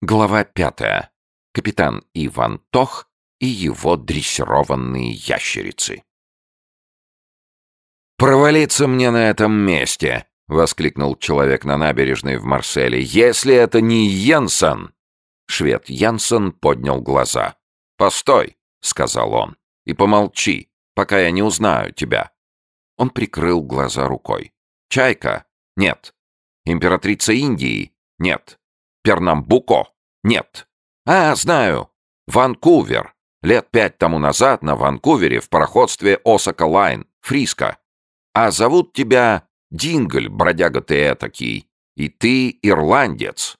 Глава пятая. Капитан Иван Тох и его дрессированные ящерицы. «Провалиться мне на этом месте!» — воскликнул человек на набережной в Марселе. «Если это не Йенсен!» Швед Янсен поднял глаза. «Постой!» — сказал он. «И помолчи, пока я не узнаю тебя». Он прикрыл глаза рукой. «Чайка? Нет. Императрица Индии? Нет. Пернамбуко? Нет. А, знаю. Ванкувер. Лет пять тому назад на Ванкувере в пароходстве Осака Лайн, Фриско. А зовут тебя Дингль, бродяга ты этакий. И ты ирландец.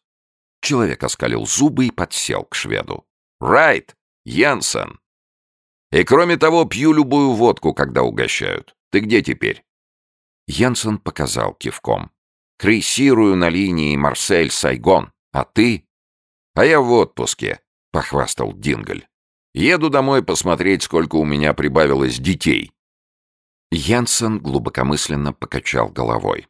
Человек оскалил зубы и подсел к шведу. «Right, Янсен. И кроме того, пью любую водку, когда угощают. Ты где теперь?» Янсен показал кивком. «Крейсирую на линии Марсель-Сайгон. А ты?» «А я в отпуске», — похвастал Дингль. «Еду домой посмотреть, сколько у меня прибавилось детей». Янсен глубокомысленно покачал головой.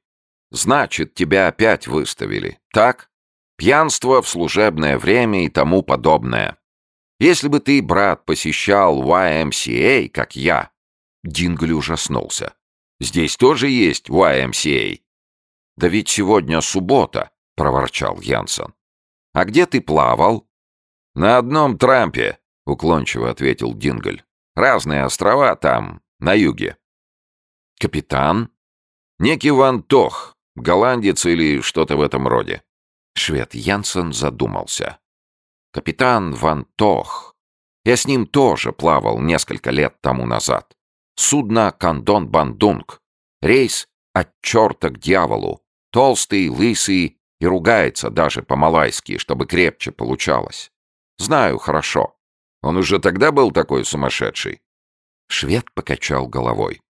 «Значит, тебя опять выставили, так? Пьянство в служебное время и тому подобное. Если бы ты, брат, посещал YMCA, как я...» Дингль ужаснулся. «Здесь тоже есть YMCA?» «Да ведь сегодня суббота», — проворчал Янсен. «А где ты плавал?» «На одном трампе», — уклончиво ответил Дингль. «Разные острова там, на юге». «Капитан?» «Некий Ван Тох, голландец или что-то в этом роде». Швед Янсен задумался. «Капитан Ван Тох. Я с ним тоже плавал несколько лет тому назад. Судно «Кандон Бандунг». Рейс от черта к дьяволу. Толстый, лысый, и ругается даже по-малайски, чтобы крепче получалось. Знаю хорошо. Он уже тогда был такой сумасшедший. Швед покачал головой.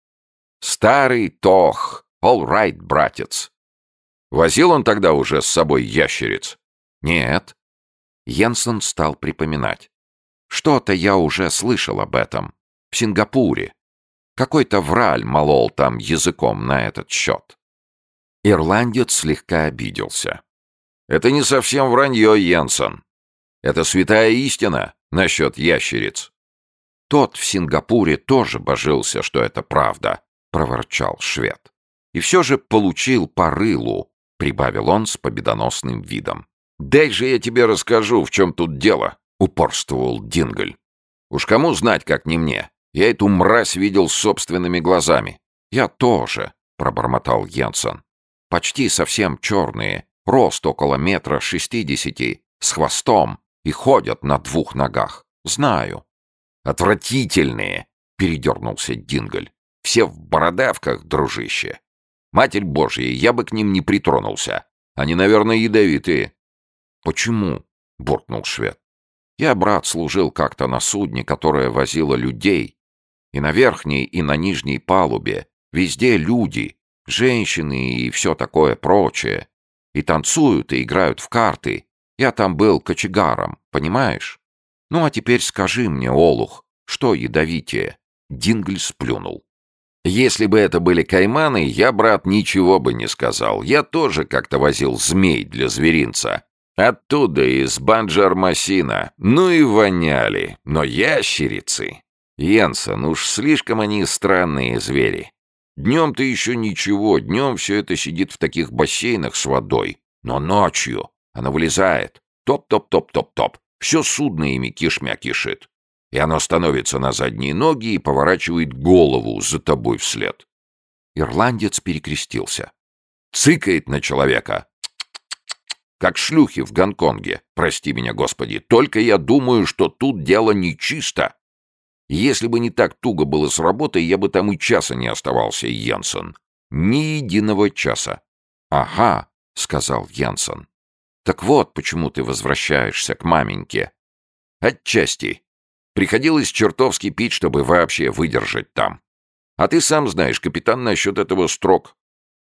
Старый Тох. All right, братец. Возил он тогда уже с собой ящериц? Нет. Йенсен стал припоминать. Что-то я уже слышал об этом. В Сингапуре. Какой-то враль молол там языком на этот счет. Ирландец слегка обиделся. «Это не совсем вранье, Йенсен. Это святая истина насчет ящериц». «Тот в Сингапуре тоже божился, что это правда», — проворчал швед. «И все же получил по рылу», — прибавил он с победоносным видом. «Дай же я тебе расскажу, в чем тут дело», — упорствовал Дингль. «Уж кому знать, как не мне. Я эту мразь видел собственными глазами». «Я тоже», — пробормотал Янсен почти совсем черные, рост около метра шестидесяти, с хвостом и ходят на двух ногах. Знаю. Отвратительные, передернулся Динголь. Все в бородавках, дружище. Матерь Божья, я бы к ним не притронулся. Они, наверное, ядовитые. Почему? буркнул швед. Я, брат, служил как-то на судне, которое возило людей. И на верхней, и на нижней палубе. Везде люди, женщины и все такое прочее. И танцуют, и играют в карты. Я там был кочегаром, понимаешь? Ну а теперь скажи мне, Олух, что ядовитее?» Дингль сплюнул. «Если бы это были кайманы, я, брат, ничего бы не сказал. Я тоже как-то возил змей для зверинца. Оттуда, из Банджар-Масина. Ну и воняли. Но ящерицы... Йенсен, уж слишком они странные звери. Днем-то еще ничего, днем все это сидит в таких бассейнах с водой. Но ночью она вылезает. Топ-топ-топ-топ-топ. Все судно ими кишмя кишит. И оно становится на задние ноги и поворачивает голову за тобой вслед. Ирландец перекрестился. Цыкает на человека. Как шлюхи в Гонконге. Прости меня, Господи. Только я думаю, что тут дело нечисто. Если бы не так туго было с работой, я бы там и часа не оставался, Янсен. Ни единого часа. «Ага», — сказал Янсен. «Так вот, почему ты возвращаешься к маменьке». «Отчасти. Приходилось чертовски пить, чтобы вообще выдержать там. А ты сам знаешь, капитан насчет этого строк.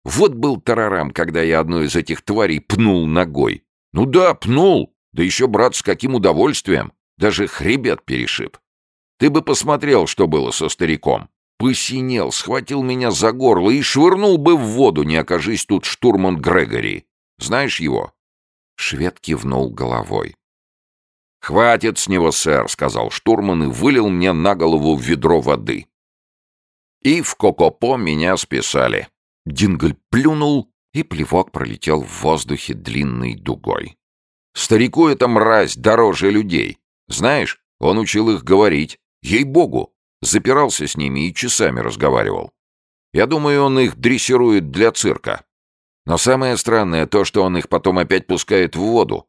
Вот был тарарам, когда я одну из этих тварей пнул ногой. Ну да, пнул. Да еще, брат, с каким удовольствием. Даже хребет перешиб. Ты бы посмотрел, что было со стариком. Посинел, схватил меня за горло и швырнул бы в воду, не окажись тут штурман Грегори. Знаешь его? Швед кивнул головой. «Хватит с него, сэр», — сказал штурман и вылил мне на голову ведро воды. И в Кокопо меня списали. Дингль плюнул, и плевок пролетел в воздухе длинной дугой. Старику эта мразь дороже людей. Знаешь, он учил их говорить. Ей-богу, запирался с ними и часами разговаривал. Я думаю, он их дрессирует для цирка. Но самое странное то, что он их потом опять пускает в воду.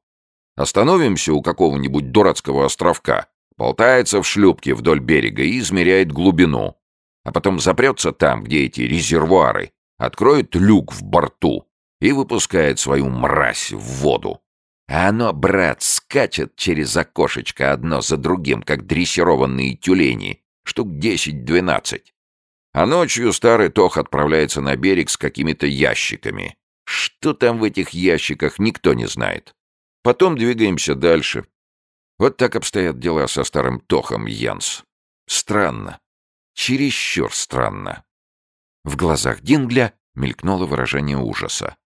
Остановимся у какого-нибудь дурацкого островка, болтается в шлюпке вдоль берега и измеряет глубину а потом запрется там, где эти резервуары, откроет люк в борту и выпускает свою мразь в воду. А оно, брат, скачет через окошечко одно за другим, как дрессированные тюлени, штук десять-двенадцать. А ночью старый Тох отправляется на берег с какими-то ящиками. Что там в этих ящиках, никто не знает. Потом двигаемся дальше. Вот так обстоят дела со старым Тохом Янс. Странно. Чересчур странно. В глазах Дингля мелькнуло выражение ужаса.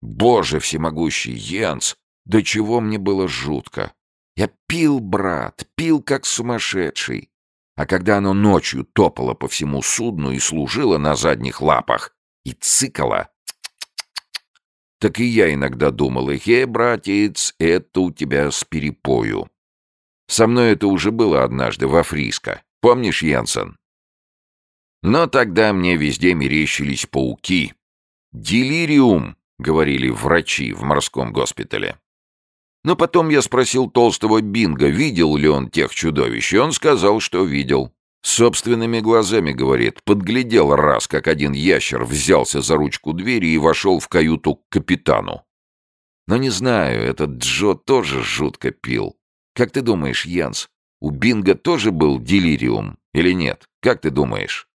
«Боже всемогущий, Йенс! До чего мне было жутко! Я пил, брат, пил как сумасшедший. А когда оно ночью топало по всему судну и служило на задних лапах и цикало, так и я иногда думал, «Эхе, братец, это у тебя с перепою». Со мной это уже было однажды во Фриско. Помнишь, Янсен? Но тогда мне везде мерещились пауки. «Делириум», — говорили врачи в морском госпитале. Но потом я спросил толстого Бинга, видел ли он тех чудовищ, и он сказал, что видел. Собственными глазами, говорит, подглядел раз, как один ящер взялся за ручку двери и вошел в каюту к капитану. Но не знаю, этот Джо тоже жутко пил. Как ты думаешь, Янс, у Бинга тоже был делириум или нет? Как ты думаешь?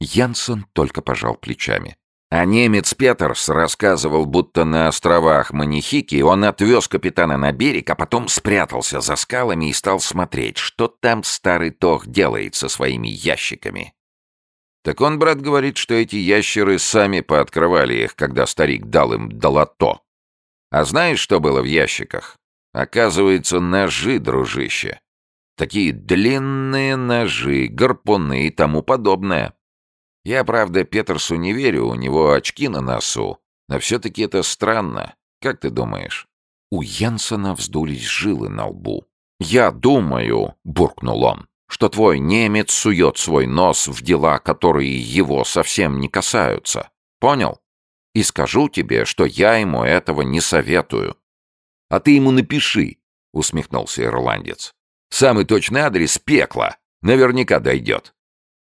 Янсен только пожал плечами. А немец Петерс рассказывал, будто на островах Манихики он отвез капитана на берег, а потом спрятался за скалами и стал смотреть, что там старый Тох делает со своими ящиками. Так он, брат, говорит, что эти ящеры сами пооткрывали их, когда старик дал им долото. А знаешь, что было в ящиках? Оказывается, ножи, дружище. Такие длинные ножи, гарпуны и тому подобное. Я, правда, Петерсу не верю, у него очки на носу. Но все-таки это странно. Как ты думаешь?» У Янсена вздулись жилы на лбу. «Я думаю», — буркнул он, — «что твой немец сует свой нос в дела, которые его совсем не касаются. Понял? И скажу тебе, что я ему этого не советую». «А ты ему напиши», — усмехнулся ирландец. «Самый точный адрес — пекло. Наверняка дойдет».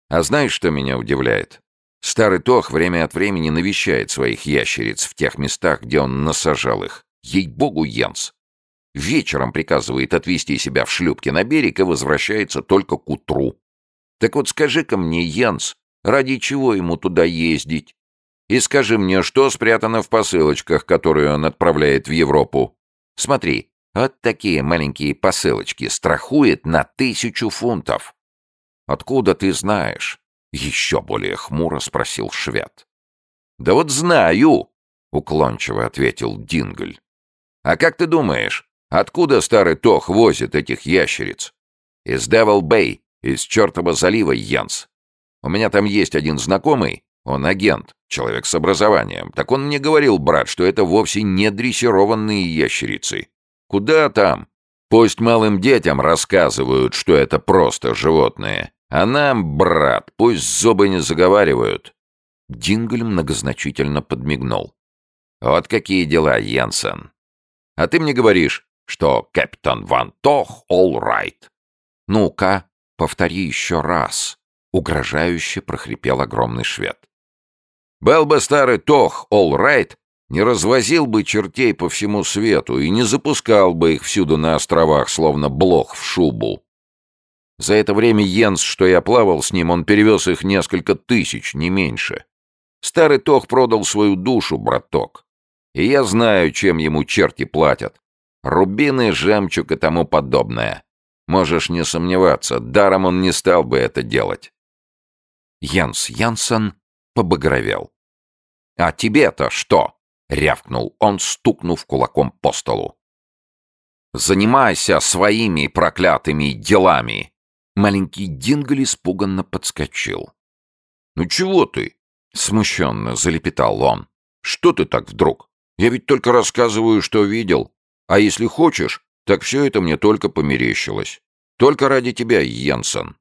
А знаешь, что меня удивляет? Старый Тох время от времени навещает своих ящериц в тех местах, где он насажал их. Ей-богу, Йенс. Вечером приказывает отвезти себя в шлюпке на берег и возвращается только к утру. Так вот скажи-ка мне, Йенс, ради чего ему туда ездить? И скажи мне, что спрятано в посылочках, которые он отправляет в Европу? Смотри, вот такие маленькие посылочки страхует на тысячу фунтов. «Откуда ты знаешь?» — еще более хмуро спросил швед. «Да вот знаю!» — уклончиво ответил Дингль. «А как ты думаешь, откуда старый Тох возит этих ящериц?» «Из Девил-Бэй, из чертова залива, Янс. У меня там есть один знакомый, он агент, человек с образованием. Так он мне говорил, брат, что это вовсе не дрессированные ящерицы. Куда там? Пусть малым детям рассказывают, что это просто животные. А нам, брат, пусть зубы не заговаривают. Дингль многозначительно подмигнул. Вот какие дела, Янсен. А ты мне говоришь, что капитан Ван Тох all right. Ну-ка, повтори еще раз. Угрожающе прохрипел огромный швед. Был бы старый Тох all right, не развозил бы чертей по всему свету и не запускал бы их всюду на островах, словно блох в шубу. За это время Йенс, что я плавал с ним, он перевез их несколько тысяч, не меньше. Старый Тох продал свою душу, браток. И я знаю, чем ему черти платят. Рубины, жемчуг и тому подобное. Можешь не сомневаться, даром он не стал бы это делать. Янс Янсен побагровел. «А тебе-то что? рявкнул он, стукнув кулаком по столу. «Занимайся своими проклятыми делами!» Маленький Динголь испуганно подскочил. «Ну чего ты?» — смущенно залепетал он. «Что ты так вдруг? Я ведь только рассказываю, что видел. А если хочешь, так все это мне только померещилось. Только ради тебя, Йенсен.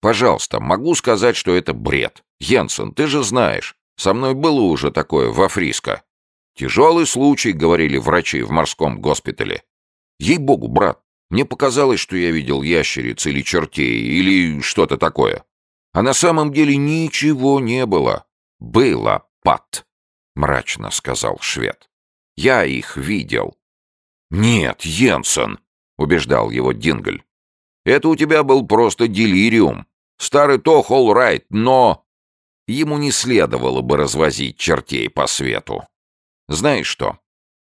Пожалуйста, могу сказать, что это бред. Йенсен, ты же знаешь, со мной было уже такое во Фриско. Тяжелый случай, говорили врачи в морском госпитале. Ей-богу, брат, мне показалось, что я видел ящериц или чертей, или что-то такое. А на самом деле ничего не было. Было, Пат, мрачно сказал швед. Я их видел. Нет, Йенсен, убеждал его Дингль. Это у тебя был просто делириум. Старый all right, но... Ему не следовало бы развозить чертей по свету. Знаешь что?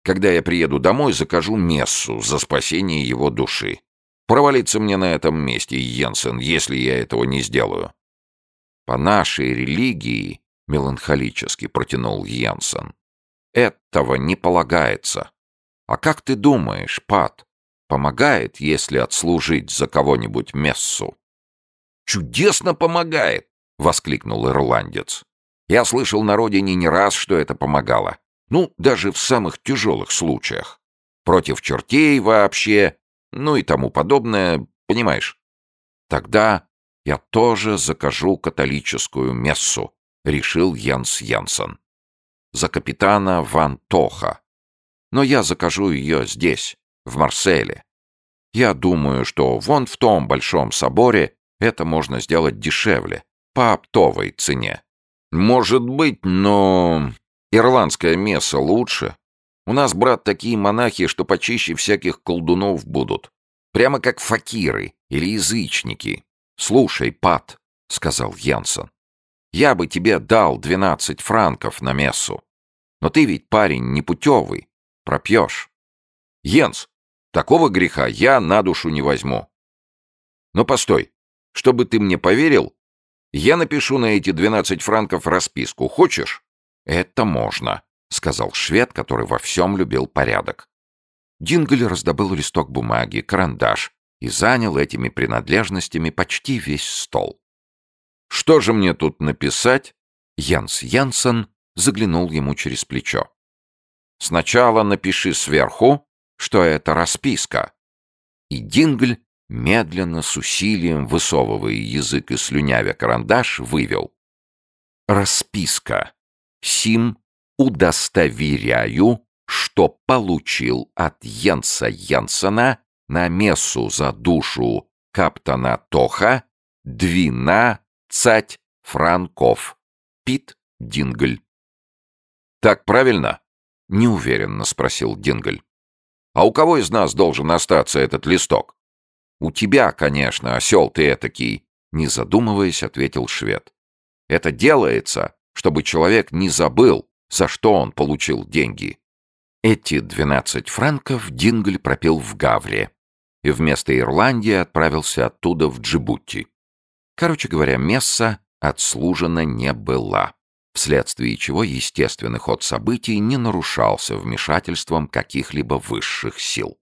Когда я приеду домой, закажу мессу за спасение его души. Провалиться мне на этом месте, Йенсен, если я этого не сделаю. По нашей религии, меланхолически протянул Йенсен, этого не полагается. А как ты думаешь, Пат, помогает, если отслужить за кого-нибудь мессу? Чудесно помогает, воскликнул ирландец. Я слышал на родине не раз, что это помогало. Ну, даже в самых тяжелых случаях. Против чертей вообще, ну и тому подобное, понимаешь? Тогда я тоже закажу католическую мессу, решил Янс Янсен. За капитана Ван Тоха. Но я закажу ее здесь, в Марселе. Я думаю, что вон в том большом соборе это можно сделать дешевле, по оптовой цене. Может быть, но Ирландская месса лучше. У нас, брат, такие монахи, что почище всяких колдунов будут. Прямо как факиры или язычники. Слушай, Пат, — сказал Янсен, — я бы тебе дал двенадцать франков на мессу. Но ты ведь парень непутевый, пропьешь. Йенс, такого греха я на душу не возьму. Но постой, чтобы ты мне поверил, я напишу на эти двенадцать франков расписку. Хочешь? «Это можно», — сказал швед, который во всем любил порядок. Дингль раздобыл листок бумаги, карандаш и занял этими принадлежностями почти весь стол. «Что же мне тут написать?» Янс Янсен заглянул ему через плечо. «Сначала напиши сверху, что это расписка». И Дингль, медленно, с усилием, высовывая язык и слюнявя карандаш, вывел. «Расписка. Сим удостоверяю, что получил от Йенса Янсена на мессу за душу каптана Тоха двенадцать франков. Пит Дингль. «Так правильно?» — неуверенно спросил Дингль. «А у кого из нас должен остаться этот листок?» «У тебя, конечно, осел ты этакий», — не задумываясь, ответил швед. «Это делается чтобы человек не забыл, за что он получил деньги. Эти 12 франков Дингль пропил в Гавре и вместо Ирландии отправился оттуда в Джибути. Короче говоря, Месса отслужена не была, вследствие чего естественный ход событий не нарушался вмешательством каких-либо высших сил.